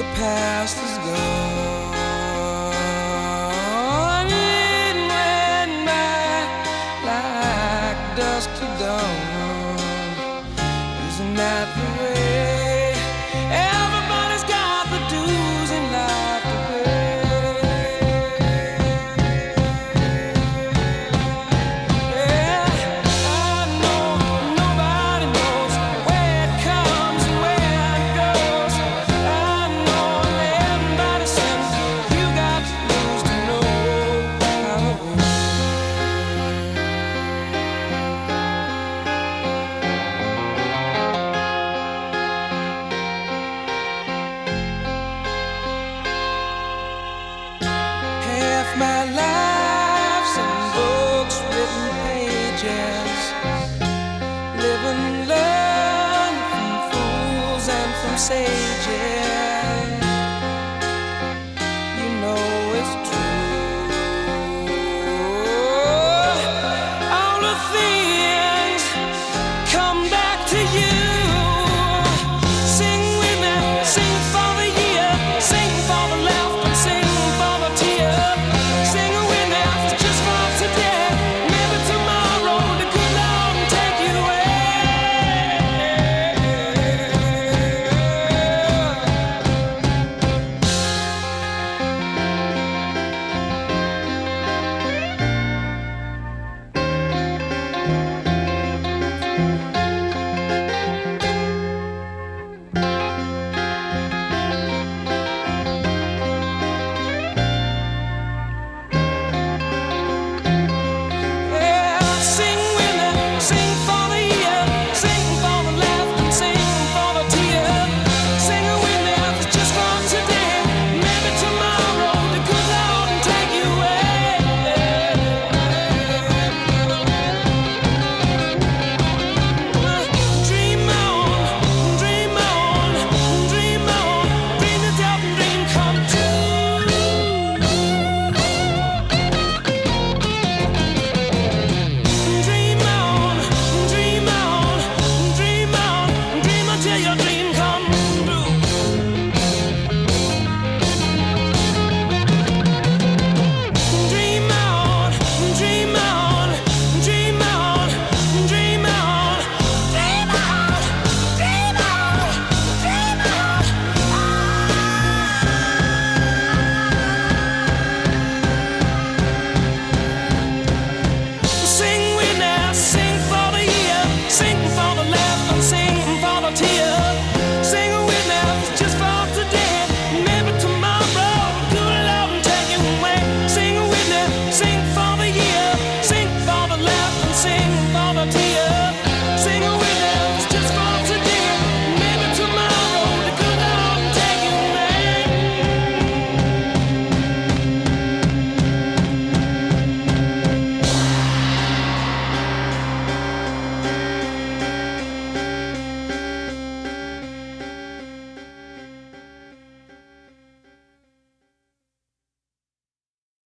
the past is gone. my life's books written pages, from fools and from sages.